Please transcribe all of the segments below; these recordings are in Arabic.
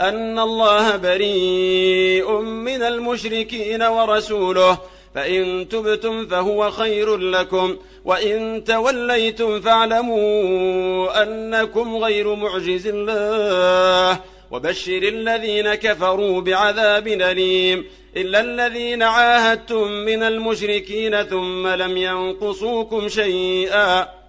أن الله بريء من المشركين ورسوله. فإن تبتم فهو خير لكم وإن توليتم فاعلموا أنكم غير معجز الله. وبشر الذين كفروا بعذاب أليم إلا الذين عاهدتم من المشركين ثم لم ينقصوكم شيئا.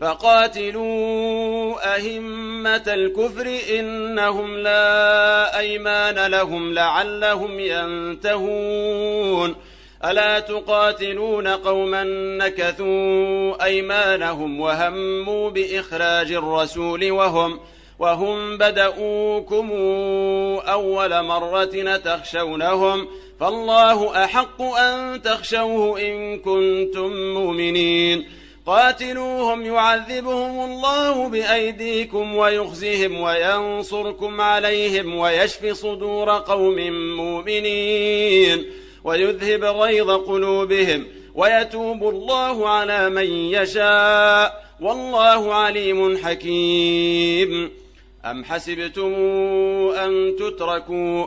فقاتلوا أهمة الكفر إنهم لا أيمان لهم لعلهم ينتهون. ألا تقاتلون قوما نكثوا أيمانهم وهموا بإخراج الرسول وهم وهم بدؤوكم أول مرة تخشونهم. فالله أحق أن تخشوه إن كنتم مؤمنين. قاتلوهم يعذبهم الله بأيديكم ويخزهم وينصركم عليهم ويشف صدور قوم مؤمنين ويذهب غيظ قلوبهم ويتوب الله على من يشاء. والله عليم حكيم. أم حسبتم أن تتركوا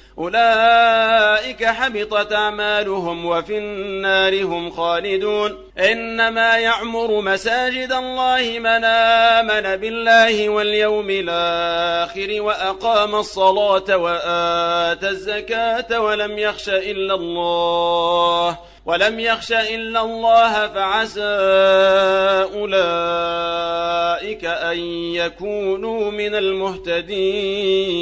أولئك حبطت أعمالهم وفي النار هم خالدون. إنما يعمر مساجد الله من آمن بالله واليوم الآخر وأقام الصلاة وآتى الزكاة ولم يخش إلا الله ولم يخش إلا الله فعسى أولئك أن يكونوا من المهتدين.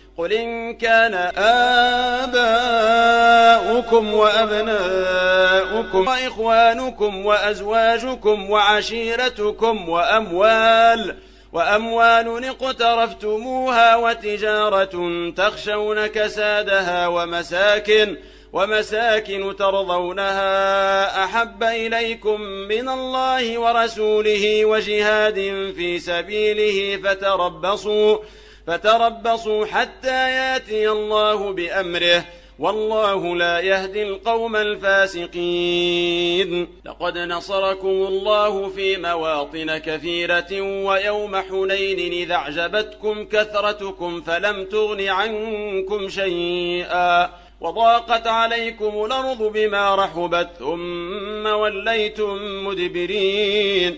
قل إن كان آباؤكم وأبناؤكم وإخوانكم وأزواجكم وعشيرتكم وأموال وأموال اقترفتموها وتجارة تخشون كسادها ومساكن ومساكن ترضونها أحب إليكم من الله ورسوله وجهاد في سبيله فتربصوا فتربصوا حتى ياتي الله بأمره. والله لا يهدي القوم الفاسقين. لقد نصركم الله في مواطن كثيرة ويوم حنين إذا أعجبتكم كثرتكم فلم تغن عنكم شيئا. وضاقت عليكم الأرض بما رحبت ثم وليتم مدبرين.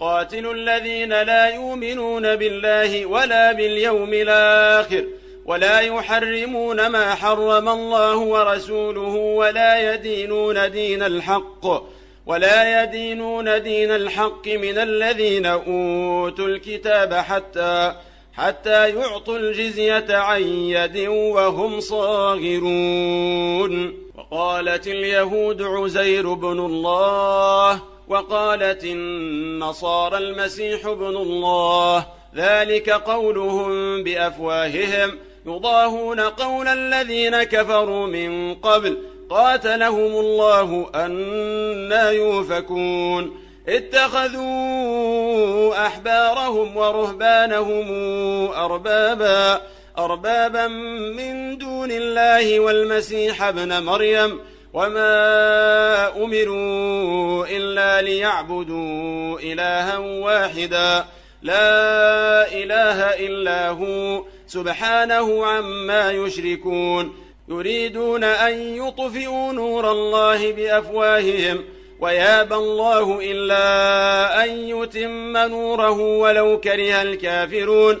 قاتلوا الذين لا يؤمنون بالله ولا باليوم الآخر ولا يحرمون ما حرم الله ورسوله ولا يدينون دين الحق ولا يدينون دين الحق من الذين أوتوا الكتاب حتى حتى يعطوا الجزية عن يد وهم صاغرون. وقالت اليهود عزير بن الله وقالت النصارى المسيح ابن الله ذلك قولهم بأفواههم يضاهون قول الذين كفروا من قبل قاتلهم الله أنا يوفكون. اتخذوا أحبارهم ورهبانهم أربابا أربابا من دون الله والمسيح ابن مريم. وما أمروا إلا ليعبدوا إلها واحدا. لا إله إلا هو سبحانه عما يشركون. يريدون أن يطفئوا نور الله بأفواههم. ويابى الله إلا أن يتم نوره ولو كره الكافرون.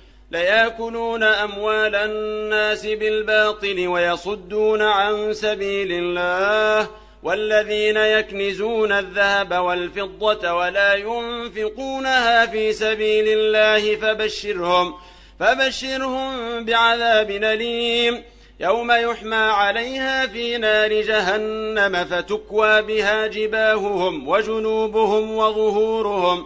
ليأكلون أموال الناس بالباطل ويصدون عن سبيل الله والذين يكنزون الذهب والفضة ولا ينفقونها في سبيل الله فبشرهم فبشرهم بعذاب أليم. يوم يحمى عليها في نار جهنم فتكوى بها جباههم وجنوبهم وظهورهم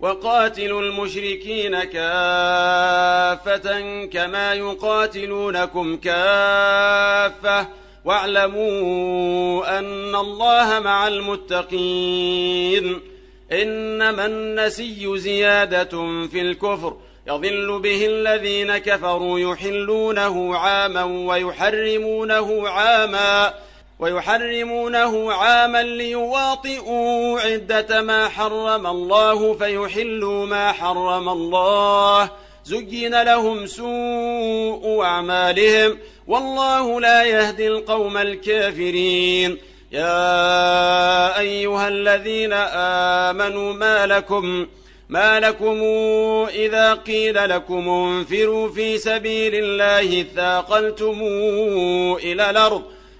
وقاتلوا المشركين كافة كما يقاتلونكم كافة واعلموا أن الله مع المتقين. إنما النسي زيادة في الكفر يضل به الذين كفروا يحلونه عاما ويحرمونه عاما. ويحرمونه عاما ليواطئوا عدة ما حرم الله فيحلوا ما حرم الله. زين لهم سوء أعمالهم. والله لا يهدي القوم الكافرين. يا أيها الذين آمنوا ما لكم ما لكم إذا قيل لكم انفروا في سبيل الله ثاقلتم إلى الأرض.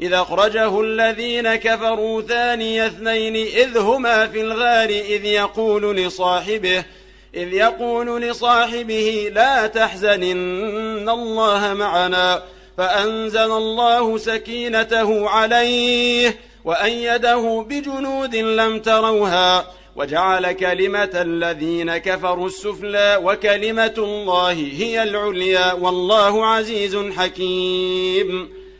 إذا أخرجه الذين كفروا ثاني اثنين إذ هما في الغار إذ يقول لصاحبه إذ يقول لصاحبه لا تحزن إن الله معنا. فأنزل الله سكينته عليه وأيده بجنود لم تروها وجعل كلمة الذين كفروا السفلى وكلمة الله هي العليا والله عزيز حكيم.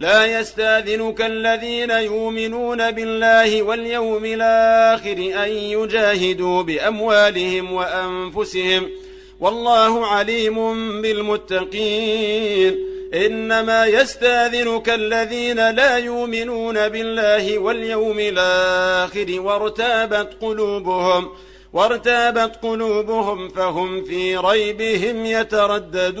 لا يستأذنك الذين يؤمنون بالله واليوم الآخر أن يجاهدوا بأموالهم وأنفسهم. والله عليم بالمتقين. إنما يستأذنك الذين لا يؤمنون بالله واليوم الآخر وارتابت قلوبهم وارتابت قلوبهم فهم في ريبهم يترددون.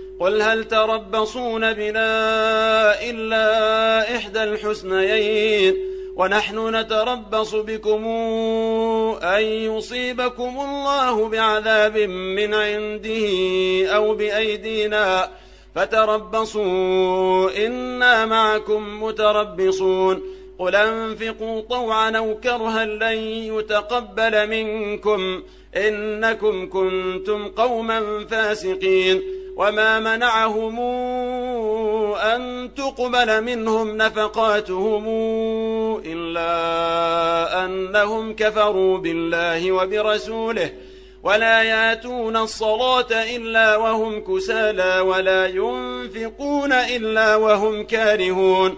قل هل تربصون بنا إلا إحدى الحسنيين ونحن نتربص بكم أن يصيبكم الله بعذاب من عنده أو بأيدينا فتربصوا إنا معكم متربصون قل أنفقوا طوعا أو كرها لن يتقبل منكم إنكم كنتم قوما فاسقين وما منعهم أن تقبل منهم نفقاتهم إلا أنهم كفروا بالله وبرسوله ولا ياتون الصلاة إلا وهم كسالى ولا ينفقون إلا وهم كارهون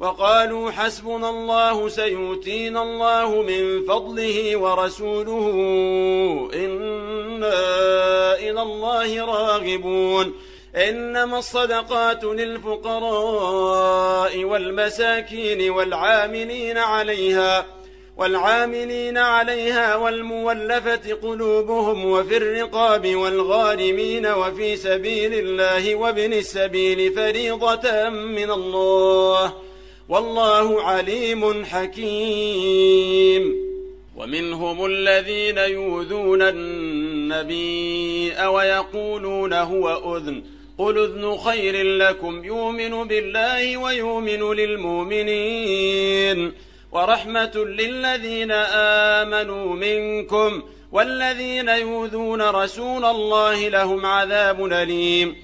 وقالوا حسبنا الله سيؤتينا الله من فضله ورسوله. إنا إلى الله راغبون. إنما الصدقات للفقراء والمساكين والعاملين عليها والعاملين عليها والمولفة قلوبهم وفي الرقاب والغارمين وفي سبيل الله وابن السبيل فريضة من الله. والله عليم حكيم. ومنهم الذين يؤذون النبي ويقولون هو أذن. قل أذن خير لكم. يؤمن بالله ويؤمن للمؤمنين. ورحمة للذين آمنوا منكم. والذين يؤذون رسول الله لهم عذاب أليم.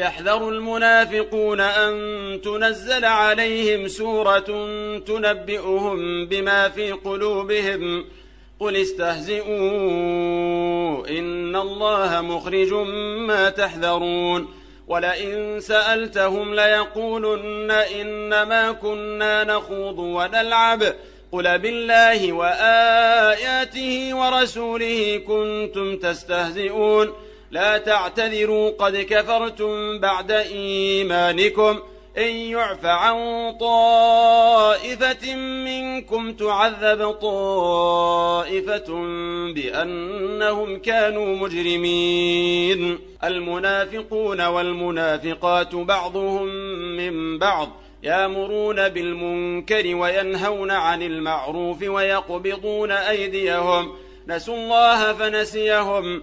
يحذر المنافقون أن تنزل عليهم سورة تنبئهم بما في قلوبهم. قل استهزئوا إن الله مخرج ما تحذرون. ولئن سألتهم ليقولن إنما كنا نخوض ونلعب. قل بالله وآياته ورسوله كنتم تستهزئون. لا تعتذروا قد كفرتم بعد إيمانكم إن يعف عن طائفة منكم تعذب طائفة بأنهم كانوا مجرمين. المنافقون والمنافقات بعضهم من بعض يامرون بالمنكر وينهون عن المعروف ويقبضون أيديهم. نسوا الله فنسيهم.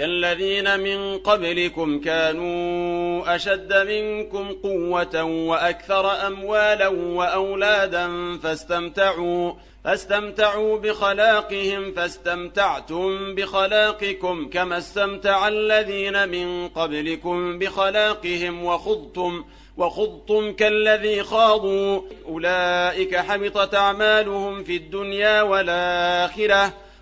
كالذين من قبلكم كانوا أشد منكم قوة وأكثر أموالا وأولادا فاستمتعوا فاستمتعوا بخلاقهم فاستمتعتم بخلاقكم كما استمتع الذين من قبلكم بخلاقهم وخضتم وخضتم كالذي خاضوا. أولئك حبطت أعمالهم في الدنيا والآخرة.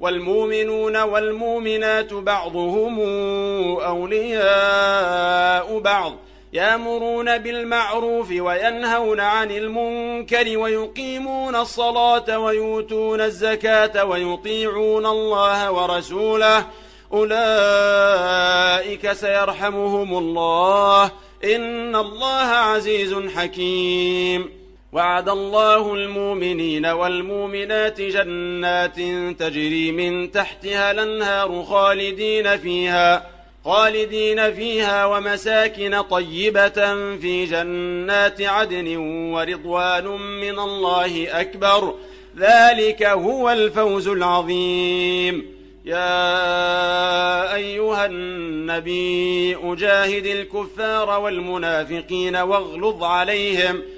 والمؤمنون والمؤمنات بعضهم أولياء بعض يامرون بالمعروف وينهون عن المنكر ويقيمون الصلاة ويؤتون الزكاة ويطيعون الله ورسوله. أولئك سيرحمهم الله. إن الله عزيز حكيم. وعد الله المؤمنين والمؤمنات جنات تجري من تحتها الأنهار خالدين فيها خالدين فيها ومساكن طيبة في جنات عدن ورضوان من الله أكبر. ذلك هو الفوز العظيم. يا أيها النبي أجاهد الكفار والمنافقين واغلظ عليهم ۖ.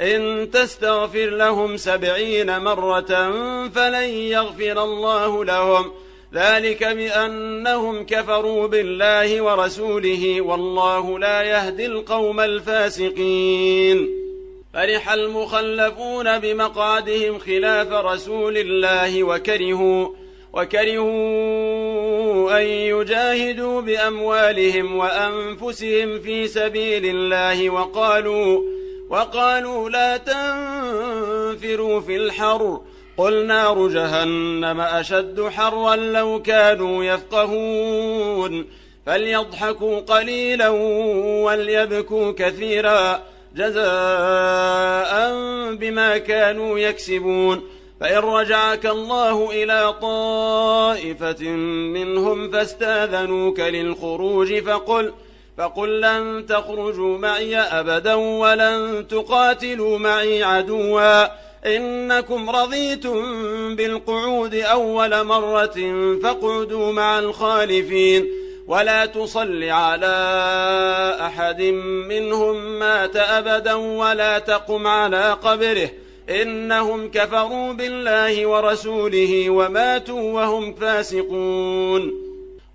إن تستغفر لهم سبعين مرة فلن يغفر الله لهم. ذلك بأنهم كفروا بالله ورسوله والله لا يهدي القوم الفاسقين. فرح المخلفون بمقعدهم خلاف رسول الله وكرهوا وكرهوا أن يجاهدوا بأموالهم وأنفسهم في سبيل الله وقالوا وقالوا لا تنفروا في الحر. قل نار جهنم أشد حرا لو كانوا يفقهون. فليضحكوا قليلا وليبكوا كثيرا. جزاء بما كانوا يكسبون. فإن رجعك الله إلى طائفة منهم فاستأذنوك للخروج فقل فقل لن تخرجوا معي أبدا ولن تقاتلوا معي عدوا. إنكم رضيتم بالقعود أول مرة فاقعدوا مع الخالفين. ولا تصل على أحد منهم مات أبدا ولا تقم على قبره. إنهم كفروا بالله ورسوله وماتوا وهم فاسقون.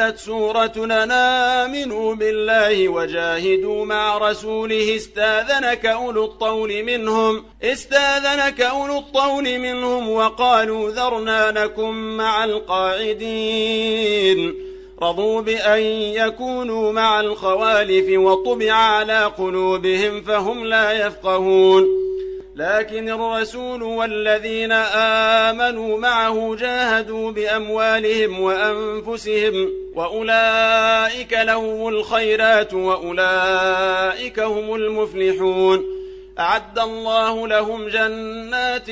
أنزلت سورة آمنوا بالله وجاهدوا مع رسوله استاذنك أولو الطول منهم استاذنك أولو الطول منهم وقالوا ذرنا نكن مع القاعدين. رضوا بأن يكونوا مع الخوالف وطبع على قلوبهم فهم لا يفقهون. لكن الرسول والذين آمنوا معه جاهدوا بأموالهم وأنفسهم وأولئك لهم الخيرات وأولئك هم المفلحون. أعد الله لهم جنات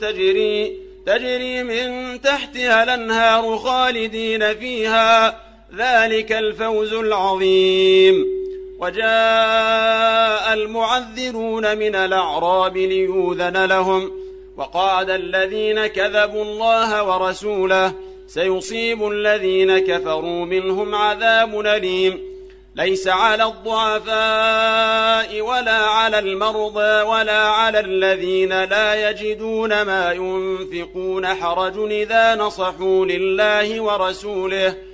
تجري تجري من تحتها الأنهار خالدين فيها ذلك الفوز العظيم. وجاء المعذرون من الأعراب ليوذن لهم وقعد الذين كذبوا الله ورسوله سيصيب الذين كفروا منهم عذاب أليم. ليس على الضعفاء ولا على المرضى ولا على الذين لا يجدون ما ينفقون حرج إذا نصحوا لله ورسوله.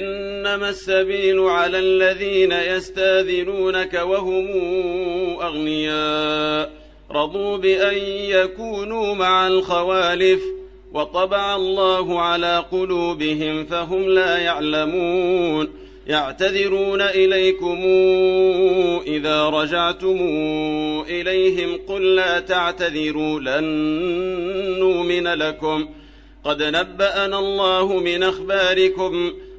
إنما السبيل على الذين يستاذنونك وهم أغنياء. رضوا بأن يكونوا مع الخوالف وطبع الله على قلوبهم فهم لا يعلمون. يعتذرون إليكم إذا رجعتم إليهم قل لا تعتذروا لن نؤمن لكم. قد نبأنا الله من أخباركم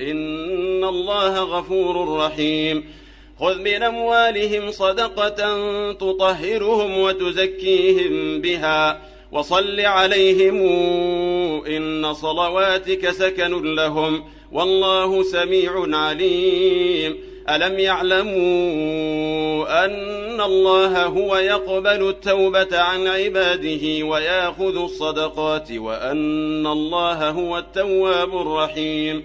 إن الله غفور رحيم. خذ من أموالهم صدقة تطهرهم وتزكيهم بها. وصل عليهم إن صلواتك سكن لهم. والله سميع عليم. ألم يعلموا أن الله هو يقبل التوبة عن عباده ويأخذ الصدقات وأن الله هو التواب الرحيم.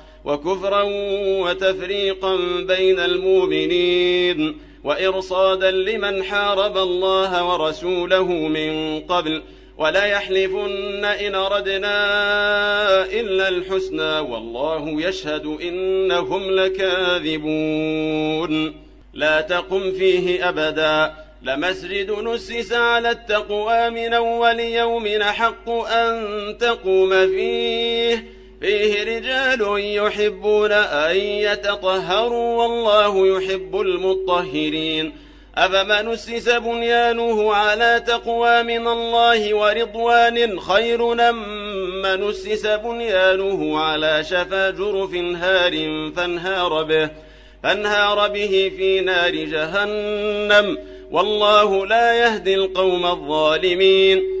وكفرا وتفريقا بين المؤمنين وإرصادا لمن حارب الله ورسوله من قبل ولا يحلفن إن أردنا إلا الحسنى والله يشهد إنهم لكاذبون. لا تقم فيه أبدا. لمسجد نسس على التقوى من أول يوم حق أن تقوم فيه. فيه رجال يحبون أن يتطهروا والله يحب المطهرين. أفمن أسس بنيانه على تقوى من الله ورضوان خير من أسس بنيانه على شفا جرف هار فانهار به فانهار به في نار جهنم. والله لا يهدي القوم الظالمين.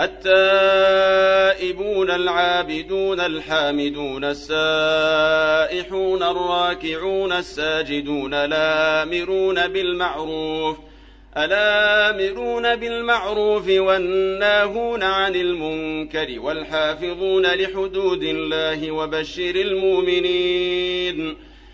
التائبون العابدون الحامدون السائحون الراكعون الساجدون الآمرون بالمعروف الآمرون بالمعروف والناهون عن المنكر والحافظون لحدود الله وبشر المؤمنين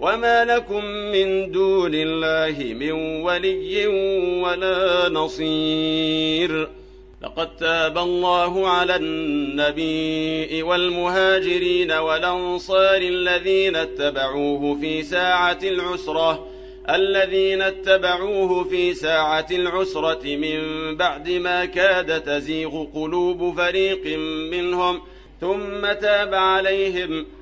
وما لكم من دون الله من ولي ولا نصير. لقد تاب الله على النبي والمهاجرين والأنصار الذين اتبعوه في ساعة العسرة الذين اتبعوه في ساعة العسرة من بعد ما كاد تزيغ قلوب فريق منهم ثم تاب عليهم.